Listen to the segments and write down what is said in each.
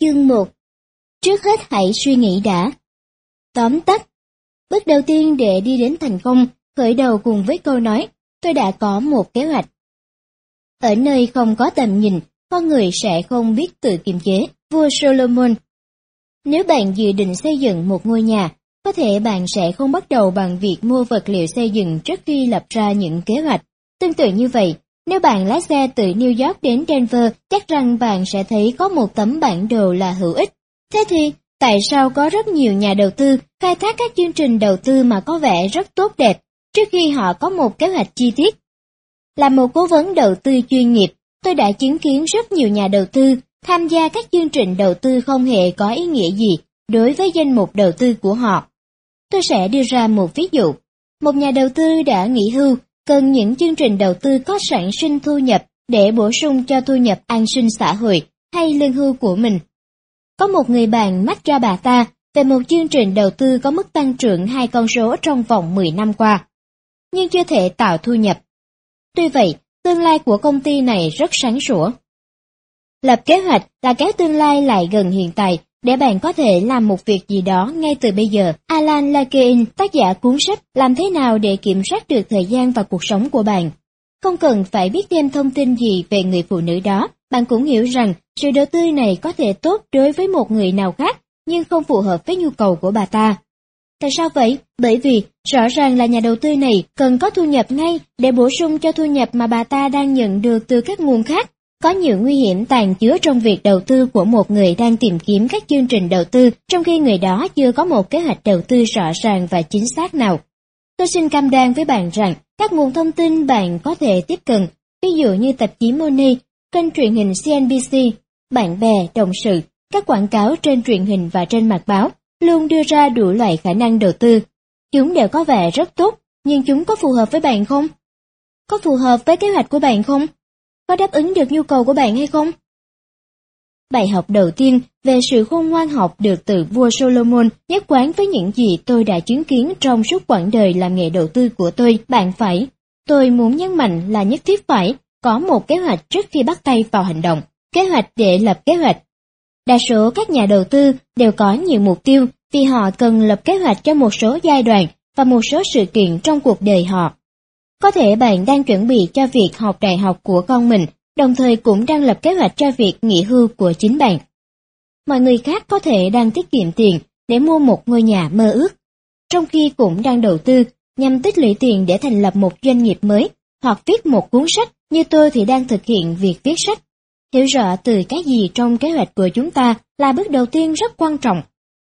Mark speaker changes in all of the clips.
Speaker 1: Chương 1 Trước hết hãy suy nghĩ đã. Tóm tắt Bước đầu tiên để đi đến thành công, khởi đầu cùng với câu nói, tôi đã có một kế hoạch. Ở nơi không có tầm nhìn, con người sẽ không biết tự kiềm chế, vua Solomon. Nếu bạn dự định xây dựng một ngôi nhà, có thể bạn sẽ không bắt đầu bằng việc mua vật liệu xây dựng trước khi lập ra những kế hoạch. Tương tự như vậy, nếu bạn lái xe từ New York đến Denver, chắc rằng bạn sẽ thấy có một tấm bản đồ là hữu ích. Thế thì, tại sao có rất nhiều nhà đầu tư khai thác các chương trình đầu tư mà có vẻ rất tốt đẹp trước khi họ có một kế hoạch chi tiết? Là một cố vấn đầu tư chuyên nghiệp, tôi đã chứng kiến rất nhiều nhà đầu tư tham gia các chương trình đầu tư không hề có ý nghĩa gì đối với danh mục đầu tư của họ. Tôi sẽ đưa ra một ví dụ. Một nhà đầu tư đã nghỉ hưu cần những chương trình đầu tư có sản sinh thu nhập để bổ sung cho thu nhập an sinh xã hội hay lương hưu của mình. Có một người bạn mách cho bà ta về một chương trình đầu tư có mức tăng trưởng hai con số trong vòng 10 năm qua, nhưng chưa thể tạo thu nhập. Tuy vậy, tương lai của công ty này rất sáng sủa. Lập kế hoạch là kéo tương lai lại gần hiện tại để bạn có thể làm một việc gì đó ngay từ bây giờ, Alan Lakein, tác giả cuốn sách Làm thế nào để kiểm soát được thời gian và cuộc sống của bạn. Không cần phải biết thêm thông tin gì về người phụ nữ đó, bạn cũng hiểu rằng sự đầu tư này có thể tốt đối với một người nào khác, nhưng không phù hợp với nhu cầu của bà ta. Tại sao vậy? Bởi vì rõ ràng là nhà đầu tư này cần có thu nhập ngay để bổ sung cho thu nhập mà bà ta đang nhận được từ các nguồn khác. Có nhiều nguy hiểm tàn chứa trong việc đầu tư của một người đang tìm kiếm các chương trình đầu tư trong khi người đó chưa có một kế hoạch đầu tư rõ ràng và chính xác nào. Tôi xin cam đoan với bạn rằng các nguồn thông tin bạn có thể tiếp cận, ví dụ như tạp chí Money, kênh truyền hình CNBC, bạn bè, đồng sự, các quảng cáo trên truyền hình và trên mặt báo, luôn đưa ra đủ loại khả năng đầu tư. Chúng đều có vẻ rất tốt, nhưng chúng có phù hợp với bạn không? Có phù hợp với kế hoạch của bạn không? Có đáp ứng được nhu cầu của bạn hay không? Bài học đầu tiên về sự khôn ngoan học được từ vua Solomon nhất quán với những gì tôi đã chứng kiến trong suốt quãng đời làm nghề đầu tư của tôi. Bạn phải, tôi muốn nhấn mạnh là nhất thiết phải có một kế hoạch trước khi bắt tay vào hành động. Kế hoạch để lập kế hoạch. Đa số các nhà đầu tư đều có nhiều mục tiêu vì họ cần lập kế hoạch cho một số giai đoạn và một số sự kiện trong cuộc đời họ. Có thể bạn đang chuẩn bị cho việc học đại học của con mình, đồng thời cũng đang lập kế hoạch cho việc nghỉ hưu của chính bạn. Mọi người khác có thể đang tiết kiệm tiền để mua một ngôi nhà mơ ước, trong khi cũng đang đầu tư nhằm tích lũy tiền để thành lập một doanh nghiệp mới hoặc viết một cuốn sách như tôi thì đang thực hiện việc viết sách. Hiểu rõ từ cái gì trong kế hoạch của chúng ta là bước đầu tiên rất quan trọng.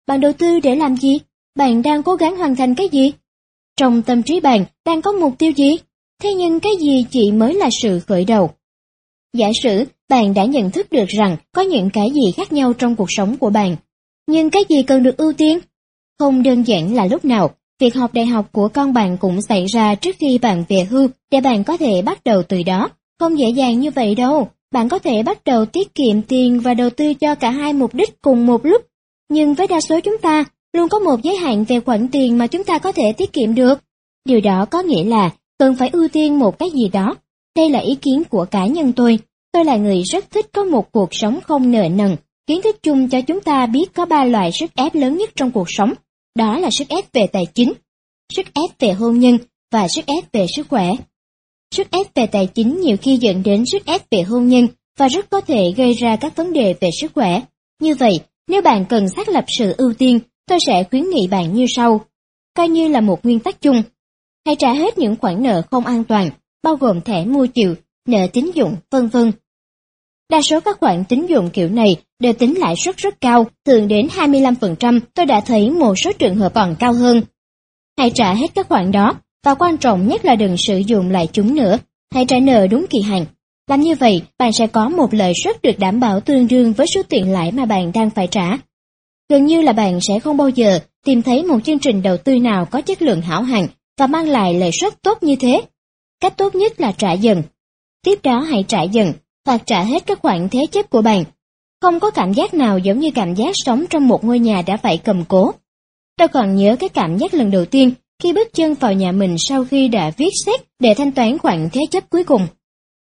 Speaker 1: Bạn đầu tư để làm gì? Bạn đang cố gắng hoàn thành cái gì? Trong tâm trí bạn đang có mục tiêu gì? Thế nhưng cái gì chỉ mới là sự khởi đầu? Giả sử bạn đã nhận thức được rằng có những cái gì khác nhau trong cuộc sống của bạn, nhưng cái gì cần được ưu tiên? Không đơn giản là lúc nào, việc học đại học của con bạn cũng xảy ra trước khi bạn về hưu để bạn có thể bắt đầu từ đó. Không dễ dàng như vậy đâu, bạn có thể bắt đầu tiết kiệm tiền và đầu tư cho cả hai mục đích cùng một lúc. Nhưng với đa số chúng ta, luôn có một giới hạn về khoản tiền mà chúng ta có thể tiết kiệm được. Điều đó có nghĩa là cần phải ưu tiên một cái gì đó. Đây là ý kiến của cá nhân tôi. Tôi là người rất thích có một cuộc sống không nợ nần. Kiến thức chung cho chúng ta biết có ba loại sức ép lớn nhất trong cuộc sống. Đó là sức ép về tài chính, sức ép về hôn nhân và sức ép về sức khỏe. Sức ép về tài chính nhiều khi dẫn đến sức ép về hôn nhân và rất có thể gây ra các vấn đề về sức khỏe. Như vậy, nếu bạn cần xác lập sự ưu tiên, tôi sẽ khuyến nghị bạn như sau. Coi như là một nguyên tắc chung, hãy trả hết những khoản nợ không an toàn, bao gồm thẻ mua chiều, nợ tín dụng, vân vân. Đa số các khoản tín dụng kiểu này đều tính lãi suất rất cao, thường đến 25%, tôi đã thấy một số trường hợp còn cao hơn. Hãy trả hết các khoản đó, và quan trọng nhất là đừng sử dụng lại chúng nữa, hãy trả nợ đúng kỳ hạn. Làm như vậy, bạn sẽ có một lợi suất được đảm bảo tương đương với số tiền lãi mà bạn đang phải trả. Gần như là bạn sẽ không bao giờ tìm thấy một chương trình đầu tư nào có chất lượng hảo hạng và mang lại lợi suất tốt như thế. Cách tốt nhất là trả dần. Tiếp đó hãy trả dần, hoặc trả hết các khoản thế chấp của bạn. Không có cảm giác nào giống như cảm giác sống trong một ngôi nhà đã phải cầm cố. Tôi còn nhớ cái cảm giác lần đầu tiên khi bước chân vào nhà mình sau khi đã viết xét để thanh toán khoản thế chấp cuối cùng.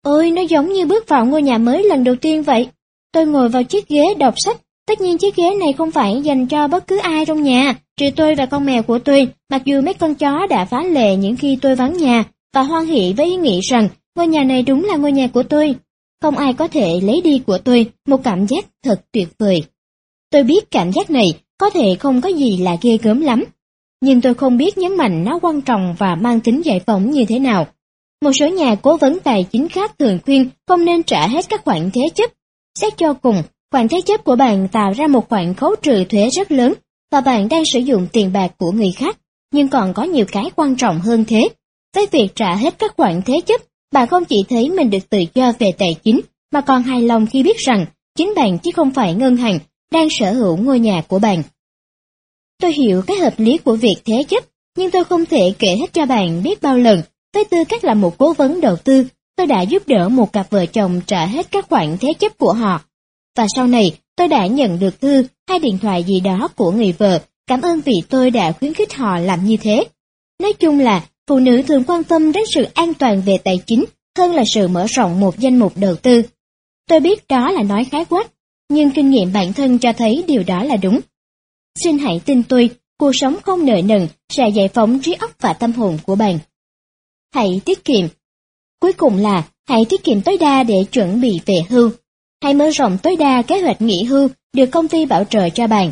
Speaker 1: Ôi, nó giống như bước vào ngôi nhà mới lần đầu tiên vậy. Tôi ngồi vào chiếc ghế đọc sách Tất nhiên chiếc ghế này không phải dành cho bất cứ ai trong nhà, trừ tôi và con mèo của tôi, mặc dù mấy con chó đã phá lệ những khi tôi vắng nhà, và hoan hỷ với ý nghĩ rằng ngôi nhà này đúng là ngôi nhà của tôi. Không ai có thể lấy đi của tôi một cảm giác thật tuyệt vời. Tôi biết cảm giác này có thể không có gì là ghê gớm lắm, nhưng tôi không biết nhấn mạnh nó quan trọng và mang tính giải phóng như thế nào. Một số nhà cố vấn tài chính khác thường khuyên không nên trả hết các khoản thế chấp. Xét cho cùng, khoản thế chấp của bạn tạo ra một khoản khấu trừ thuế rất lớn và bạn đang sử dụng tiền bạc của người khác. Nhưng còn có nhiều cái quan trọng hơn thế. Với việc trả hết các khoản thế chấp, bạn không chỉ thấy mình được tự do về tài chính, mà còn hài lòng khi biết rằng chính bạn chứ không phải ngân hàng đang sở hữu ngôi nhà của bạn. Tôi hiểu cái hợp lý của việc thế chấp, nhưng tôi không thể kể hết cho bạn biết bao lần. Với tư cách là một cố vấn đầu tư, tôi đã giúp đỡ một cặp vợ chồng trả hết các khoản thế chấp của họ. Và sau này, tôi đã nhận được thư hay điện thoại gì đó của người vợ, cảm ơn vì tôi đã khuyến khích họ làm như thế. Nói chung là, phụ nữ thường quan tâm đến sự an toàn về tài chính hơn là sự mở rộng một danh mục đầu tư. Tôi biết đó là nói khái quát, nhưng kinh nghiệm bản thân cho thấy điều đó là đúng. Xin hãy tin tôi, cuộc sống không nợ nần sẽ giải phóng trí óc và tâm hồn của bạn. Hãy tiết kiệm. Cuối cùng là hãy tiết kiệm tối đa để chuẩn bị về hưu. Hãy mở rộng tối đa kế hoạch nghỉ hưu được công ty bảo trợ cho bạn.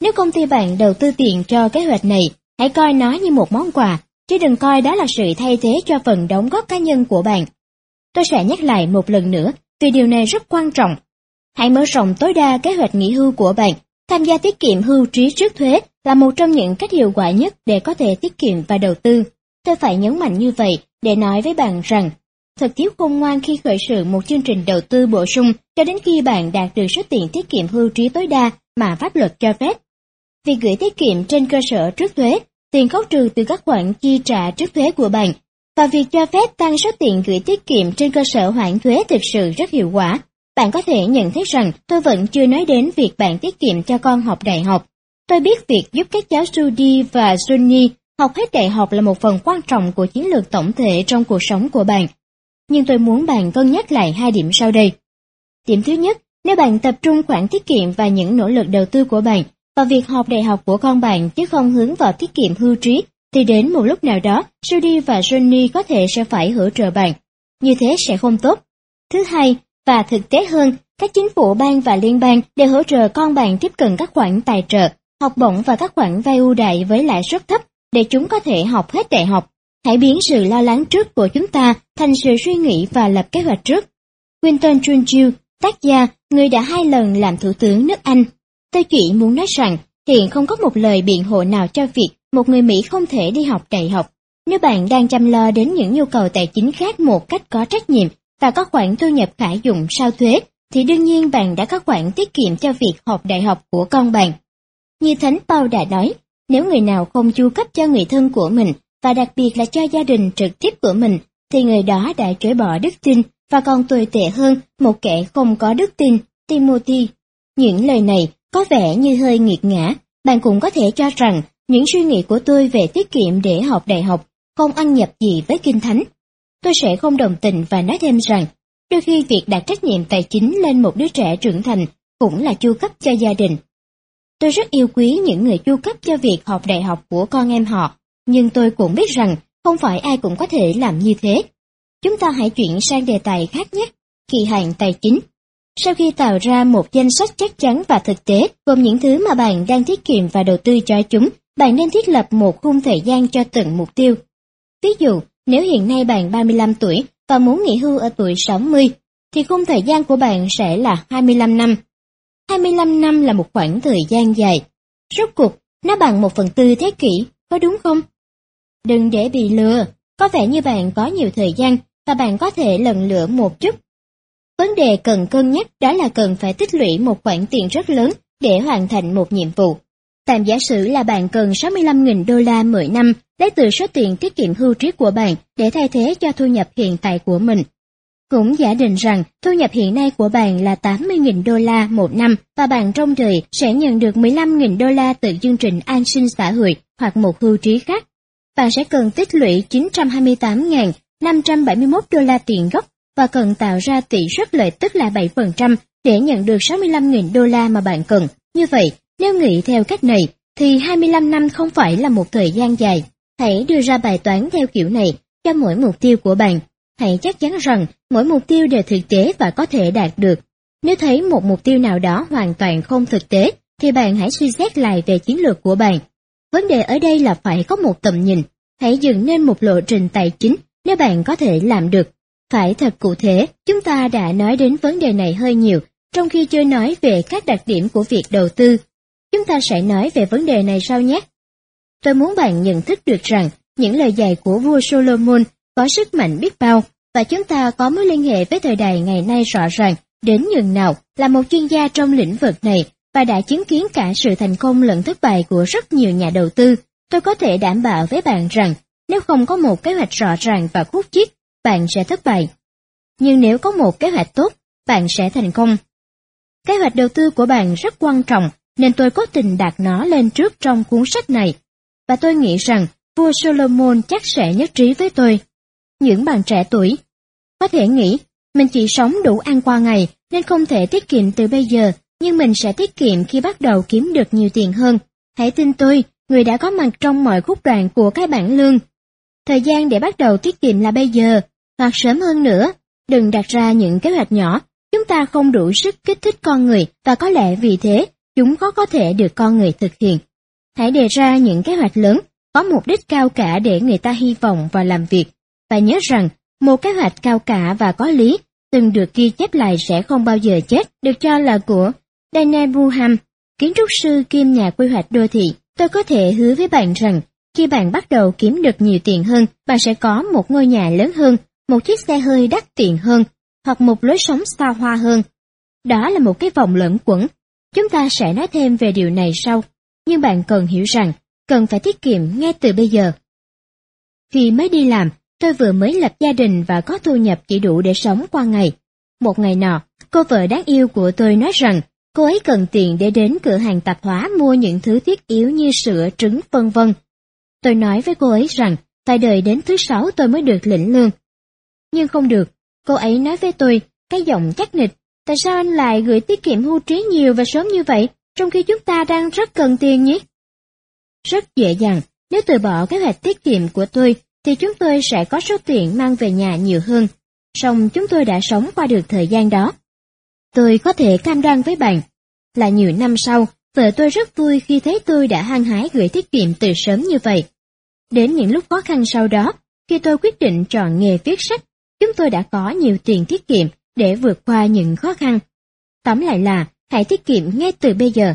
Speaker 1: Nếu công ty bạn đầu tư tiền cho kế hoạch này, hãy coi nó như một món quà, chứ đừng coi đó là sự thay thế cho phần đóng góp cá nhân của bạn. Tôi sẽ nhắc lại một lần nữa vì điều này rất quan trọng. Hãy mở rộng tối đa kế hoạch nghỉ hưu của bạn Tham gia tiết kiệm hưu trí trước thuế là một trong những cách hiệu quả nhất để có thể tiết kiệm và đầu tư. Tôi phải nhấn mạnh như vậy để nói với bạn rằng, thật thiếu khôn ngoan khi khởi sự một chương trình đầu tư bổ sung cho đến khi bạn đạt được số tiền tiết kiệm hưu trí tối đa mà pháp luật cho phép. Việc gửi tiết kiệm trên cơ sở trước thuế, tiền khấu trừ từ các khoản chi trả trước thuế của bạn, và việc cho phép tăng số tiền gửi tiết kiệm trên cơ sở hoãn thuế thực sự rất hiệu quả bạn có thể nhận thấy rằng tôi vẫn chưa nói đến việc bạn tiết kiệm cho con học đại học. Tôi biết việc giúp các cháu Judy và Sunny học hết đại học là một phần quan trọng của chiến lược tổng thể trong cuộc sống của bạn. Nhưng tôi muốn bạn cân nhắc lại hai điểm sau đây. Điểm thứ nhất, nếu bạn tập trung khoản tiết kiệm và những nỗ lực đầu tư của bạn vào việc học đại học của con bạn chứ không hướng vào tiết kiệm hưu trí, thì đến một lúc nào đó, Judy và Johnny có thể sẽ phải hỗ trợ bạn. Như thế sẽ không tốt. Thứ hai, và thực tế hơn, các chính phủ bang và liên bang đều hỗ trợ con bạn tiếp cận các khoản tài trợ, học bổng và các khoản vay ưu đại với lãi suất thấp để chúng có thể học hết đại học. Hãy biến sự lo lắng trước của chúng ta thành sự suy nghĩ và lập kế hoạch trước. Winston Churchill, tác gia, người đã hai lần làm thủ tướng nước Anh. Tôi chỉ muốn nói rằng, hiện không có một lời biện hộ nào cho việc một người Mỹ không thể đi học đại học. Nếu bạn đang chăm lo đến những nhu cầu tài chính khác một cách có trách nhiệm và có khoản thu nhập khả dụng sau thuế, thì đương nhiên bạn đã có khoản tiết kiệm cho việc học đại học của con bạn. Như Thánh Paul đã nói, nếu người nào không chu cấp cho người thân của mình, và đặc biệt là cho gia đình trực tiếp của mình, thì người đó đã chối bỏ đức tin và còn tồi tệ hơn một kẻ không có đức tin, Timothy. Những lời này có vẻ như hơi nghiệt ngã, bạn cũng có thể cho rằng những suy nghĩ của tôi về tiết kiệm để học đại học không ăn nhập gì với Kinh Thánh tôi sẽ không đồng tình và nói thêm rằng, đôi khi việc đặt trách nhiệm tài chính lên một đứa trẻ trưởng thành cũng là chu cấp cho gia đình. Tôi rất yêu quý những người chu cấp cho việc học đại học của con em họ, nhưng tôi cũng biết rằng không phải ai cũng có thể làm như thế. Chúng ta hãy chuyển sang đề tài khác nhé, kỳ hạn tài chính. Sau khi tạo ra một danh sách chắc chắn và thực tế gồm những thứ mà bạn đang tiết kiệm và đầu tư cho chúng, bạn nên thiết lập một khung thời gian cho từng mục tiêu. Ví dụ, nếu hiện nay bạn 35 tuổi và muốn nghỉ hưu ở tuổi 60, thì khung thời gian của bạn sẽ là 25 năm. 25 năm là một khoảng thời gian dài. Rốt cuộc, nó bằng một phần tư thế kỷ, có đúng không? Đừng để bị lừa, có vẻ như bạn có nhiều thời gian và bạn có thể lần lựa một chút. Vấn đề cần cân nhắc đó là cần phải tích lũy một khoản tiền rất lớn để hoàn thành một nhiệm vụ. Tạm giả sử là bạn cần 65.000 đô la mỗi năm lấy từ số tiền tiết kiệm hưu trí của bạn để thay thế cho thu nhập hiện tại của mình. Cũng giả định rằng thu nhập hiện nay của bạn là 80.000 đô la một năm và bạn trong đời sẽ nhận được 15.000 đô la từ chương trình an sinh xã hội hoặc một hưu trí khác. Bạn sẽ cần tích lũy 928.571 đô la tiền gốc và cần tạo ra tỷ suất lợi tức là 7% để nhận được 65.000 đô la mà bạn cần. Như vậy, nếu nghĩ theo cách này, thì 25 năm không phải là một thời gian dài. Hãy đưa ra bài toán theo kiểu này cho mỗi mục tiêu của bạn. Hãy chắc chắn rằng mỗi mục tiêu đều thực tế và có thể đạt được. Nếu thấy một mục tiêu nào đó hoàn toàn không thực tế, thì bạn hãy suy xét lại về chiến lược của bạn. Vấn đề ở đây là phải có một tầm nhìn. Hãy dựng nên một lộ trình tài chính nếu bạn có thể làm được. Phải thật cụ thể, chúng ta đã nói đến vấn đề này hơi nhiều, trong khi chưa nói về các đặc điểm của việc đầu tư. Chúng ta sẽ nói về vấn đề này sau nhé. Tôi muốn bạn nhận thức được rằng những lời dạy của vua Solomon có sức mạnh biết bao và chúng ta có mối liên hệ với thời đại ngày nay rõ ràng đến nhường nào là một chuyên gia trong lĩnh vực này và đã chứng kiến cả sự thành công lẫn thất bại của rất nhiều nhà đầu tư. Tôi có thể đảm bảo với bạn rằng nếu không có một kế hoạch rõ ràng và khúc chiết, bạn sẽ thất bại. Nhưng nếu có một kế hoạch tốt, bạn sẽ thành công. Kế hoạch đầu tư của bạn rất quan trọng nên tôi cố tình đặt nó lên trước trong cuốn sách này. Và tôi nghĩ rằng vua Solomon chắc sẽ nhất trí với tôi. Những bạn trẻ tuổi có thể nghĩ mình chỉ sống đủ ăn qua ngày nên không thể tiết kiệm từ bây giờ, nhưng mình sẽ tiết kiệm khi bắt đầu kiếm được nhiều tiền hơn. Hãy tin tôi, người đã có mặt trong mọi khúc đoạn của cái bảng lương. Thời gian để bắt đầu tiết kiệm là bây giờ, hoặc sớm hơn nữa. Đừng đặt ra những kế hoạch nhỏ, chúng ta không đủ sức kích thích con người và có lẽ vì thế chúng có có thể được con người thực hiện. Hãy đề ra những kế hoạch lớn, có mục đích cao cả để người ta hy vọng và làm việc. Và nhớ rằng, một kế hoạch cao cả và có lý từng được ghi chép lại sẽ không bao giờ chết, được cho là của Daniel Buham, kiến trúc sư kiêm nhà quy hoạch đô thị. Tôi có thể hứa với bạn rằng, khi bạn bắt đầu kiếm được nhiều tiền hơn, bạn sẽ có một ngôi nhà lớn hơn, một chiếc xe hơi đắt tiền hơn, hoặc một lối sống xa hoa hơn. Đó là một cái vòng lẫn quẩn. Chúng ta sẽ nói thêm về điều này sau, nhưng bạn cần hiểu rằng, cần phải tiết kiệm ngay từ bây giờ. Khi mới đi làm, tôi vừa mới lập gia đình và có thu nhập chỉ đủ để sống qua ngày. Một ngày nọ, cô vợ đáng yêu của tôi nói rằng cô ấy cần tiền để đến cửa hàng tạp hóa mua những thứ thiết yếu như sữa, trứng, vân vân. Tôi nói với cô ấy rằng phải đợi đến thứ sáu tôi mới được lĩnh lương. Nhưng không được, cô ấy nói với tôi, cái giọng chắc nịch, tại sao anh lại gửi tiết kiệm hưu trí nhiều và sớm như vậy, trong khi chúng ta đang rất cần tiền nhé? Rất dễ dàng, nếu từ bỏ kế hoạch tiết kiệm của tôi, thì chúng tôi sẽ có số tiền mang về nhà nhiều hơn. Song chúng tôi đã sống qua được thời gian đó. Tôi có thể cam đoan với bạn, là nhiều năm sau, vợ tôi rất vui khi thấy tôi đã hăng hái gửi tiết kiệm từ sớm như vậy. Đến những lúc khó khăn sau đó, khi tôi quyết định chọn nghề viết sách, chúng tôi đã có nhiều tiền tiết kiệm để vượt qua những khó khăn. Tóm lại là, hãy tiết kiệm ngay từ bây giờ.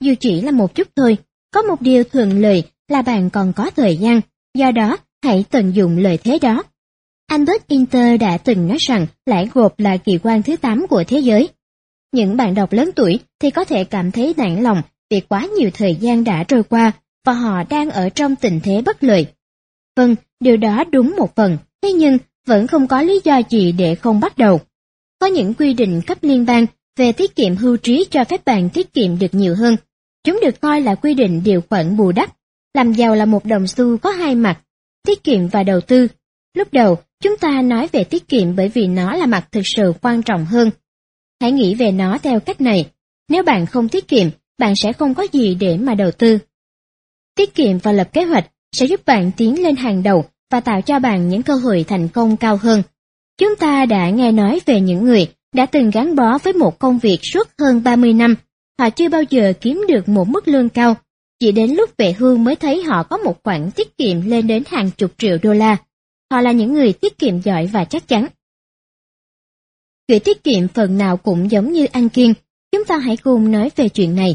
Speaker 1: Dù chỉ là một chút thôi, có một điều thuận lợi là bạn còn có thời gian, do đó hãy tận dụng lợi thế đó. Albert Inter đã từng nói rằng lãi gộp là kỳ quan thứ 8 của thế giới. Những bạn đọc lớn tuổi thì có thể cảm thấy nản lòng vì quá nhiều thời gian đã trôi qua và họ đang ở trong tình thế bất lợi. Vâng, điều đó đúng một phần, thế nhưng vẫn không có lý do gì để không bắt đầu. Có những quy định cấp liên bang về tiết kiệm hưu trí cho phép bạn tiết kiệm được nhiều hơn. Chúng được coi là quy định điều khoản bù đắp. Làm giàu là một đồng xu có hai mặt, tiết kiệm và đầu tư. Lúc đầu, chúng ta nói về tiết kiệm bởi vì nó là mặt thực sự quan trọng hơn. Hãy nghĩ về nó theo cách này. Nếu bạn không tiết kiệm, bạn sẽ không có gì để mà đầu tư. Tiết kiệm và lập kế hoạch sẽ giúp bạn tiến lên hàng đầu và tạo cho bạn những cơ hội thành công cao hơn. Chúng ta đã nghe nói về những người đã từng gắn bó với một công việc suốt hơn 30 năm, họ chưa bao giờ kiếm được một mức lương cao. Chỉ đến lúc về hưu mới thấy họ có một khoản tiết kiệm lên đến hàng chục triệu đô la. Họ là những người tiết kiệm giỏi và chắc chắn. Gửi tiết kiệm phần nào cũng giống như ăn kiêng, chúng ta hãy cùng nói về chuyện này.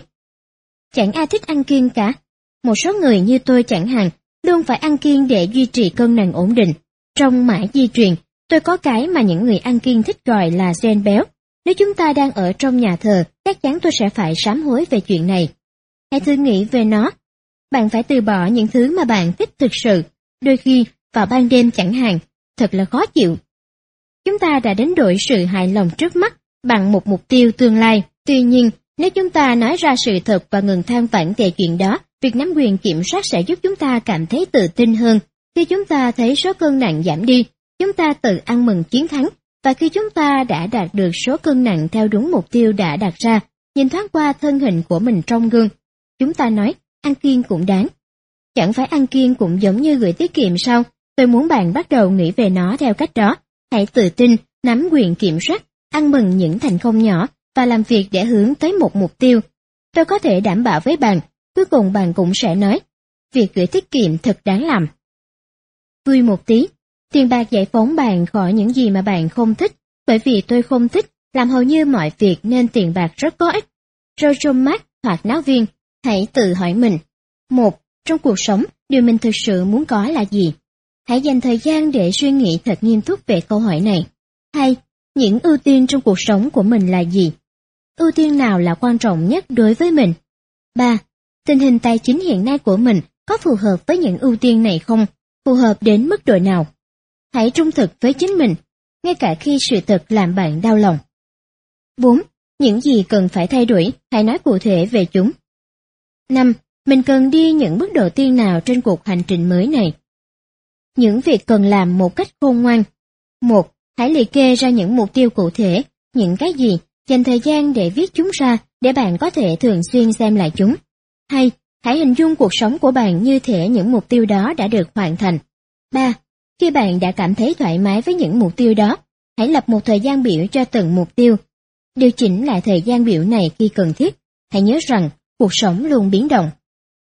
Speaker 1: Chẳng ai thích ăn kiêng cả. Một số người như tôi chẳng hạn, luôn phải ăn kiêng để duy trì cân nặng ổn định. Trong mã di truyền, tôi có cái mà những người ăn kiêng thích gọi là gen béo. Nếu chúng ta đang ở trong nhà thờ, chắc chắn tôi sẽ phải sám hối về chuyện này. Hãy thử nghĩ về nó. Bạn phải từ bỏ những thứ mà bạn thích thực sự, đôi khi vào ban đêm chẳng hạn, thật là khó chịu. Chúng ta đã đánh đổi sự hài lòng trước mắt bằng một mục tiêu tương lai. Tuy nhiên, nếu chúng ta nói ra sự thật và ngừng than vãn về chuyện đó, việc nắm quyền kiểm soát sẽ giúp chúng ta cảm thấy tự tin hơn. Khi chúng ta thấy số cân nặng giảm đi, chúng ta tự ăn mừng chiến thắng và khi chúng ta đã đạt được số cân nặng theo đúng mục tiêu đã đặt ra, nhìn thoáng qua thân hình của mình trong gương, chúng ta nói, ăn kiêng cũng đáng. Chẳng phải ăn kiêng cũng giống như gửi tiết kiệm sao? Tôi muốn bạn bắt đầu nghĩ về nó theo cách đó. Hãy tự tin, nắm quyền kiểm soát, ăn mừng những thành công nhỏ và làm việc để hướng tới một mục tiêu. Tôi có thể đảm bảo với bạn, cuối cùng bạn cũng sẽ nói, việc gửi tiết kiệm thật đáng làm. Vui một tí, tiền bạc giải phóng bạn khỏi những gì mà bạn không thích, bởi vì tôi không thích làm hầu như mọi việc nên tiền bạc rất có ích. Roger Mark hoặc náo viên, hãy tự hỏi mình. Một, trong cuộc sống, điều mình thực sự muốn có là gì? Hãy dành thời gian để suy nghĩ thật nghiêm túc về câu hỏi này. Hai, những ưu tiên trong cuộc sống của mình là gì? Ưu tiên nào là quan trọng nhất đối với mình? Ba, tình hình tài chính hiện nay của mình có phù hợp với những ưu tiên này không? Phù hợp đến mức độ nào? Hãy trung thực với chính mình, ngay cả khi sự thật làm bạn đau lòng. 4. Những gì cần phải thay đổi, hãy nói cụ thể về chúng. 5. Mình cần đi những bước đầu tiên nào trên cuộc hành trình mới này? Những việc cần làm một cách khôn ngoan. một Hãy liệt kê ra những mục tiêu cụ thể, những cái gì, dành thời gian để viết chúng ra để bạn có thể thường xuyên xem lại chúng. hai Hãy hình dung cuộc sống của bạn như thể những mục tiêu đó đã được hoàn thành. 3. Khi bạn đã cảm thấy thoải mái với những mục tiêu đó, hãy lập một thời gian biểu cho từng mục tiêu. Điều chỉnh lại thời gian biểu này khi cần thiết. Hãy nhớ rằng, cuộc sống luôn biến động.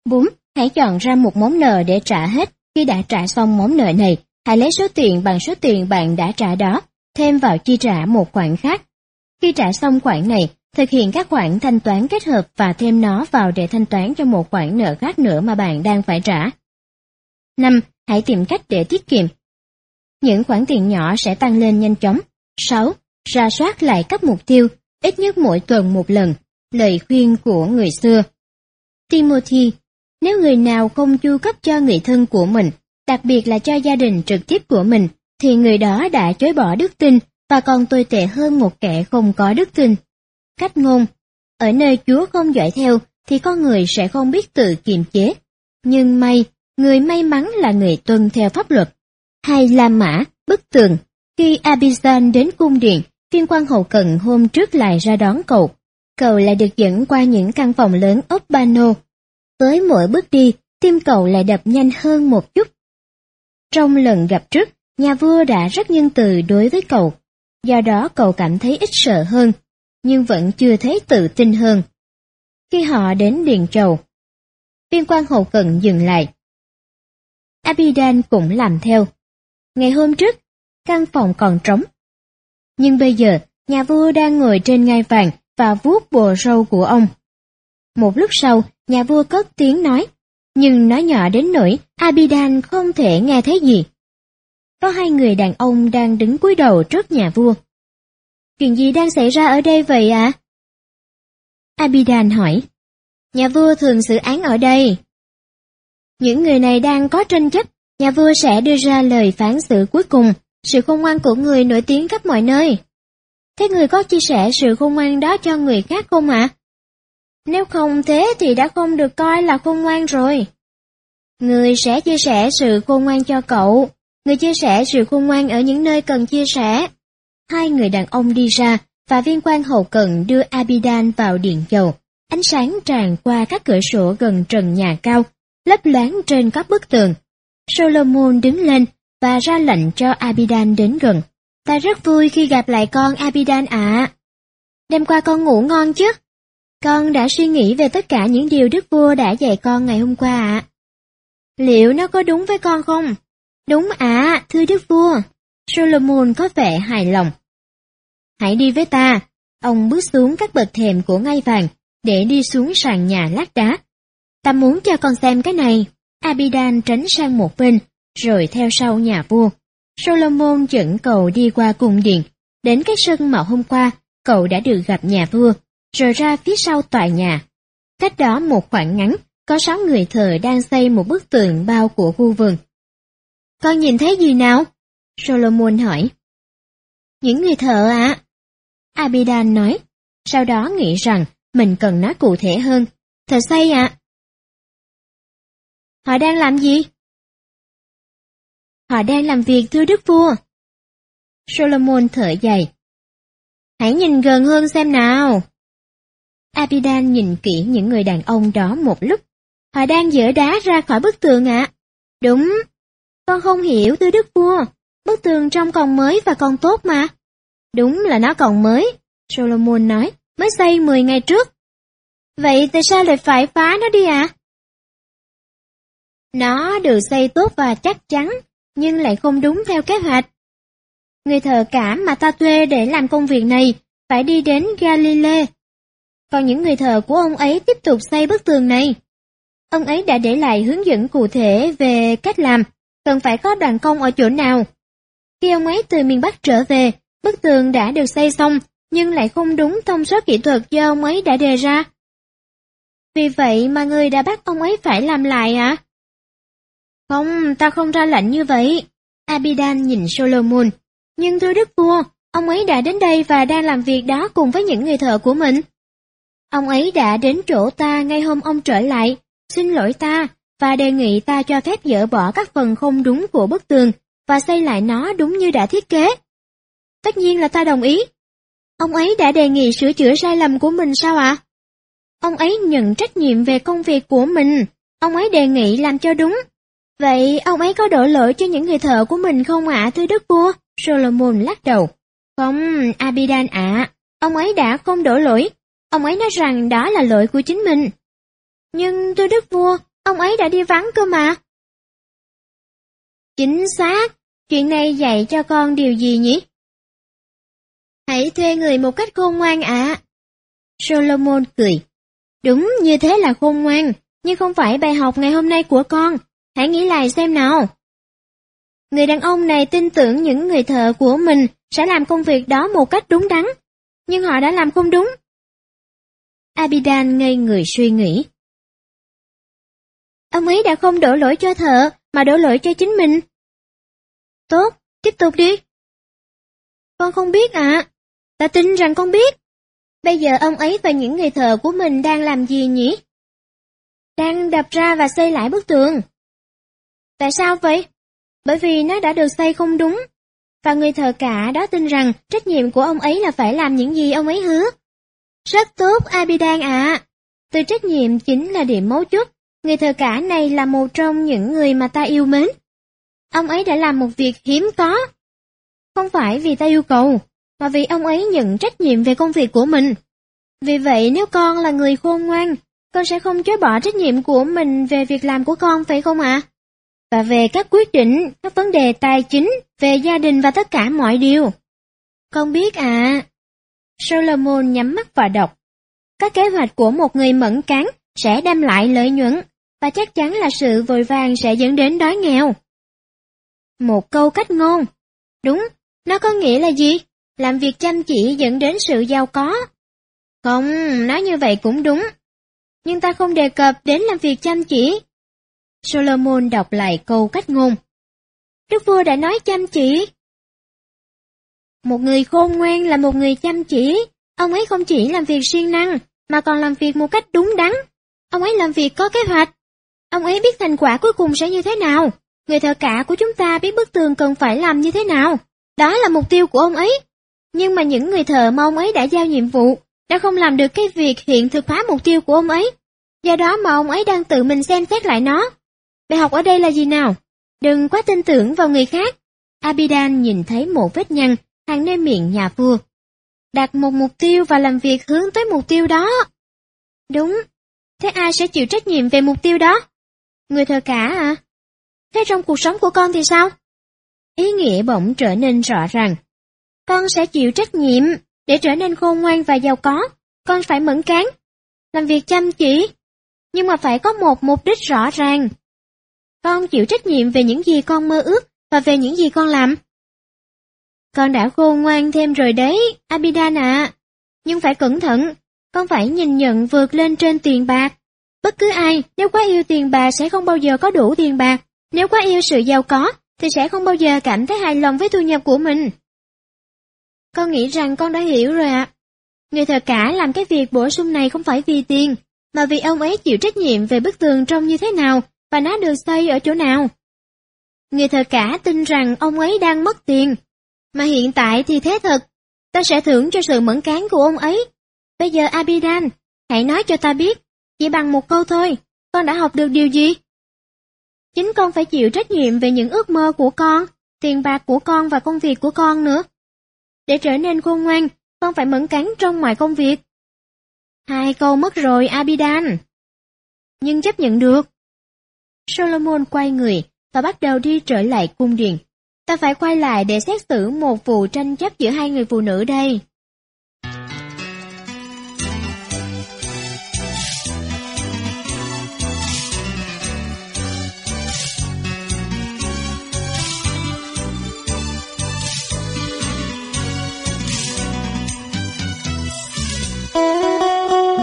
Speaker 1: 4. Hãy chọn ra một món nợ để trả hết. Khi đã trả xong món nợ này, hãy lấy số tiền bằng số tiền bạn đã trả đó, thêm vào chi trả một khoản khác. Khi trả xong khoản này, thực hiện các khoản thanh toán kết hợp và thêm nó vào để thanh toán cho một khoản nợ khác nữa mà bạn đang phải trả. 5. Hãy tìm cách để tiết kiệm. Những khoản tiền nhỏ sẽ tăng lên nhanh chóng. 6. Ra soát lại các mục tiêu, ít nhất mỗi tuần một lần. Lời khuyên của người xưa. Timothy, nếu người nào không chu cấp cho người thân của mình, đặc biệt là cho gia đình trực tiếp của mình, thì người đó đã chối bỏ đức tin và còn tồi tệ hơn một kẻ không có đức tin. Cách ngôn Ở nơi Chúa không dõi theo thì con người sẽ không biết tự kiềm chế. Nhưng may, người may mắn là người tuân theo pháp luật. Hay La Mã, bức tường, khi Abizan đến cung điện, viên quan hậu cận hôm trước lại ra đón cậu. Cậu lại được dẫn qua những căn phòng lớn ốp bano. Với mỗi bước đi, tim cậu lại đập nhanh hơn một chút. Trong lần gặp trước, nhà vua đã rất nhân từ đối với cậu, do đó cậu cảm thấy ít sợ hơn, nhưng vẫn chưa thấy tự tin hơn. Khi họ đến Điền Trầu, viên quan hậu cận dừng lại. Abidan cũng làm theo. Ngày hôm trước, căn phòng còn trống. Nhưng bây giờ, nhà vua đang ngồi trên ngai vàng và vuốt bồ râu của ông. Một lúc sau, nhà vua cất tiếng nói, nhưng nói nhỏ đến nỗi Abidan không thể nghe thấy gì. Có hai người đàn ông đang đứng cúi đầu trước nhà vua. Chuyện gì đang xảy ra ở đây vậy ạ? À? Abidan hỏi. Nhà vua thường xử án ở đây. Những người này đang có tranh chấp, nhà vua sẽ đưa ra lời phán xử cuối cùng, sự khôn ngoan của người nổi tiếng khắp mọi nơi. Thế người có chia sẻ sự khôn ngoan đó cho người khác không ạ? À? Nếu không thế thì đã không được coi là khôn ngoan rồi. Người sẽ chia sẻ sự khôn ngoan cho cậu, người chia sẻ sự khôn ngoan ở những nơi cần chia sẻ. Hai người đàn ông đi ra, và viên quan hậu cận đưa Abidan vào điện dầu. Ánh sáng tràn qua các cửa sổ gần trần nhà cao, lấp loáng trên các bức tường. Solomon đứng lên và ra lệnh cho Abidan đến gần. Ta rất vui khi gặp lại con Abidan ạ. Đêm qua con ngủ ngon chứ? Con đã suy nghĩ về tất cả những điều Đức Vua đã dạy con ngày hôm qua ạ. Liệu nó có đúng với con không? Đúng ạ, thưa Đức Vua. Solomon có vẻ hài lòng. Hãy đi với ta. Ông bước xuống các bậc thềm của ngai vàng, để đi xuống sàn nhà lát đá. Ta muốn cho con xem cái này. Abidan tránh sang một bên, rồi theo sau nhà vua. Solomon dẫn cậu đi qua cung điện, đến cái sân mà hôm qua cậu đã được gặp nhà vua, rồi ra phía sau tòa nhà. Cách đó một khoảng ngắn, có sáu người thợ đang xây một bức tường bao của khu vườn. Con nhìn thấy gì nào? Solomon hỏi. Những người thợ ạ. À? Abidan nói, sau đó nghĩ rằng mình cần nói cụ thể hơn. Thợ xây ạ. À? Họ đang làm gì? Họ đang làm việc thưa đức vua. Solomon thở dài. Hãy nhìn gần hơn xem nào. Abidan nhìn kỹ những người đàn ông đó một lúc. Họ đang dỡ đá ra khỏi bức tường ạ. Đúng. Con không hiểu tư đức vua. Bức tường trông còn mới và còn tốt mà. Đúng là nó còn mới. Solomon nói, mới xây 10 ngày trước. Vậy tại sao lại phải phá nó đi ạ? À? Nó được xây tốt và chắc chắn, nhưng lại không đúng theo kế hoạch. Người thợ cảm mà ta thuê để làm công việc này phải đi đến Galilee. Còn những người thợ của ông ấy tiếp tục xây bức tường này. Ông ấy đã để lại hướng dẫn cụ thể về cách làm, cần phải có đoàn công ở chỗ nào. Khi ông ấy từ miền Bắc trở về, bức tường đã được xây xong, nhưng lại không đúng thông số kỹ thuật do ông ấy đã đề ra. Vì vậy mà người đã bắt ông ấy phải làm lại à? Không, ta không ra lệnh như vậy. Abidan nhìn Solomon. Nhưng thưa đức vua, ông ấy đã đến đây và đang làm việc đó cùng với những người thợ của mình. Ông ấy đã đến chỗ ta ngay hôm ông trở lại, xin lỗi ta, và đề nghị ta cho phép dỡ bỏ các phần không đúng của bức tường và xây lại nó đúng như đã thiết kế. Tất nhiên là ta đồng ý. Ông ấy đã đề nghị sửa chữa sai lầm của mình sao ạ? Ông ấy nhận trách nhiệm về công việc của mình, ông ấy đề nghị làm cho đúng. Vậy ông ấy có đổ lỗi cho những người thợ của mình không ạ thưa đức vua? Solomon lắc đầu. Không, Abidan ạ, ông ấy đã không đổ lỗi. Ông ấy nói rằng đó là lỗi của chính mình. Nhưng thưa đức vua, ông ấy đã đi vắng cơ mà. Chính xác, chuyện này dạy cho con điều gì nhỉ? Hãy thuê người một cách khôn ngoan ạ. Solomon cười. Đúng như thế là khôn ngoan, nhưng không phải bài học ngày hôm nay của con. Hãy nghĩ lại xem nào. Người đàn ông này tin tưởng những người thợ của mình sẽ làm công việc đó một cách đúng đắn, nhưng họ đã làm không đúng. Abidan ngây người suy nghĩ. Ông ấy đã không đổ lỗi cho thợ, mà đổ lỗi cho chính mình. Tốt, tiếp tục đi. Con không biết ạ. À. Ta tin rằng con biết. Bây giờ ông ấy và những người thợ của mình đang làm gì nhỉ? Đang đập ra và xây lại bức tường. Tại sao vậy? Bởi vì nó đã được xây không đúng. Và người thợ cả đó tin rằng trách nhiệm của ông ấy là phải làm những gì ông ấy hứa. Rất tốt Abidan ạ. Từ trách nhiệm chính là điểm mấu chốt. Người thợ cả này là một trong những người mà ta yêu mến. Ông ấy đã làm một việc hiếm có. Không phải vì ta yêu cầu, mà vì ông ấy nhận trách nhiệm về công việc của mình. Vì vậy nếu con là người khôn ngoan, con sẽ không chối bỏ trách nhiệm của mình về việc làm của con phải không ạ? À? Và về các quyết định, các vấn đề tài chính, về gia đình và tất cả mọi điều. Con biết à. Solomon nhắm mắt và đọc. Các kế hoạch của một người mẫn cán sẽ đem lại lợi nhuận, và chắc chắn là sự vội vàng sẽ dẫn đến đói nghèo. Một câu cách ngôn. Đúng, nó có nghĩa là gì? Làm việc chăm chỉ dẫn đến sự giàu có. Không, nói như vậy cũng đúng. Nhưng ta không đề cập đến làm việc chăm chỉ. Solomon đọc lại câu cách ngôn. Đức vua đã nói chăm chỉ. Một người khôn ngoan là một người chăm chỉ. Ông ấy không chỉ làm việc siêng năng, mà còn làm việc một cách đúng đắn. Ông ấy làm việc có kế hoạch. Ông ấy biết thành quả cuối cùng sẽ như thế nào. Người thợ cả của chúng ta biết bức tường cần phải làm như thế nào. Đó là mục tiêu của ông ấy. Nhưng mà những người thợ mà ông ấy đã giao nhiệm vụ đã không làm được cái việc hiện thực hóa mục tiêu của ông ấy. Do đó mà ông ấy đang tự mình xem xét lại nó. Bài học ở đây là gì nào? Đừng quá tin tưởng vào người khác. Abidan nhìn thấy một vết nhăn hàng nơi miệng nhà vua. Đặt một mục tiêu và làm việc hướng tới mục tiêu đó. Đúng. Thế ai sẽ chịu trách nhiệm về mục tiêu đó? Người thợ cả à? Thế trong cuộc sống của con thì sao? Ý nghĩa bỗng trở nên rõ ràng. Con sẽ chịu trách nhiệm, để trở nên khôn ngoan và giàu có, con phải mẫn cán, làm việc chăm chỉ, nhưng mà phải có một mục đích rõ ràng. Con chịu trách nhiệm về những gì con mơ ước và về những gì con làm. Con đã khôn ngoan thêm rồi đấy, Abidan ạ. Nhưng phải cẩn thận, con phải nhìn nhận vượt lên trên tiền bạc. Bất cứ ai, nếu quá yêu tiền bạc sẽ không bao giờ có đủ tiền bạc. Nếu quá yêu sự giàu có, thì sẽ không bao giờ cảm thấy hài lòng với thu nhập của mình. Con nghĩ rằng con đã hiểu rồi ạ. Người thợ cả làm cái việc bổ sung này không phải vì tiền, mà vì ông ấy chịu trách nhiệm về bức tường trông như thế nào và nó được xây ở chỗ nào. Người thợ cả tin rằng ông ấy đang mất tiền. Mà hiện tại thì thế thật, ta sẽ thưởng cho sự mẫn cán của ông ấy. Bây giờ Abidan, hãy nói cho ta biết, chỉ bằng một câu thôi, con đã học được điều gì? Chính con phải chịu trách nhiệm về những ước mơ của con, tiền bạc của con và công việc của con nữa. Để trở nên khôn ngoan, con phải mẫn cán trong mọi công việc. Hai câu mất rồi Abidan. Nhưng chấp nhận được. Solomon quay người và bắt đầu đi trở lại cung điện. Ta phải quay lại để xét xử một vụ tranh chấp giữa hai người phụ nữ đây.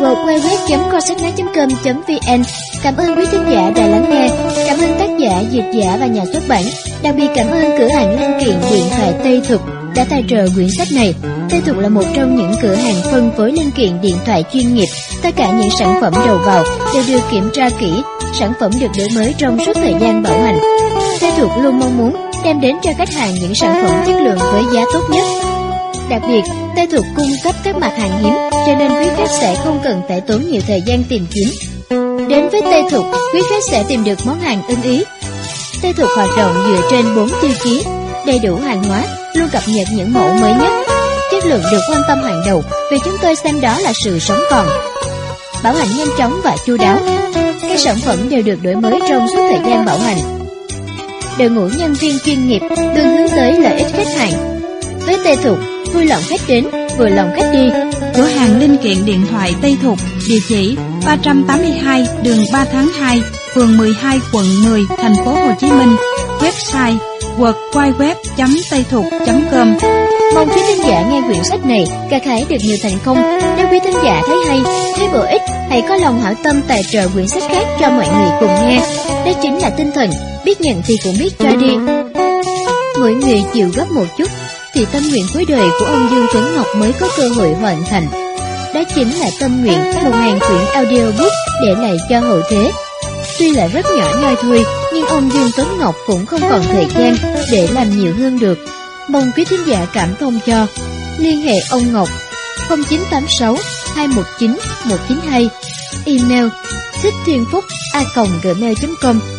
Speaker 1: www.cosetnet.com.vn Cảm ơn quý thính giả đã lắng nghe. Giả, dịch giả và nhà xuất bản. Đặc biệt cảm ơn cửa hàng linh kiện điện thoại Tây Thục đã tài trợ quyển sách này. Tây Thục là một trong những cửa hàng phân phối linh kiện điện thoại chuyên nghiệp. Tất cả những sản phẩm đầu vào đều được kiểm tra kỹ, sản phẩm được đổi mới trong suốt thời gian bảo hành. Tây Thục luôn mong muốn đem đến cho khách hàng những sản phẩm chất lượng với giá tốt nhất. Đặc biệt, Tây Thục cung cấp các mặt hàng hiếm, cho nên quý khách sẽ không cần phải tốn nhiều thời gian tìm kiếm. Đến với Tây Thục, quý khách sẽ tìm được món hàng ưng ý. Tây Thục hoạt động dựa trên 4 tiêu chí, đầy đủ hàng hóa, luôn cập nhật những mẫu mới nhất. Chất lượng được quan tâm hàng đầu vì chúng tôi xem đó là sự sống còn. Bảo hành nhanh chóng và chu đáo. Các sản phẩm đều được đổi mới trong suốt thời gian bảo hành. Đội ngũ nhân viên chuyên nghiệp luôn hướng tới lợi ích khách hàng. Với Tây Thục, vui lòng khách đến, vừa lòng khách đi.
Speaker 2: Cửa hàng linh kiện điện thoại Tây Thục, địa chỉ 382 đường 3 tháng 2, phường 12, quận 10, thành phố Hồ Chí Minh. Website www.taythục.com
Speaker 1: Mong quý thính giả nghe quyển sách này gặt hái được nhiều thành công. Nếu quý thính giả thấy hay, thấy bổ ích, hãy có lòng hảo tâm tài trợ quyển sách khác cho mọi người cùng nghe. Đó chính là tinh thần, biết nhận thì cũng biết cho đi. Mỗi người chịu gấp một chút, thì tâm nguyện cuối đời của ông Dương Tuấn Ngọc mới có cơ hội hoàn thành. Đó chính là tâm nguyện một ngàn quyển audiobook để lại cho hậu thế. Tuy là rất nhỏ nhoi thôi, nhưng ông Dương Tuấn Ngọc cũng không còn thời gian để làm nhiều hơn được. Mong quý thính giả cảm thông cho. Liên hệ ông Ngọc 0986 219 192 Email thích thiên phúc a gmail.com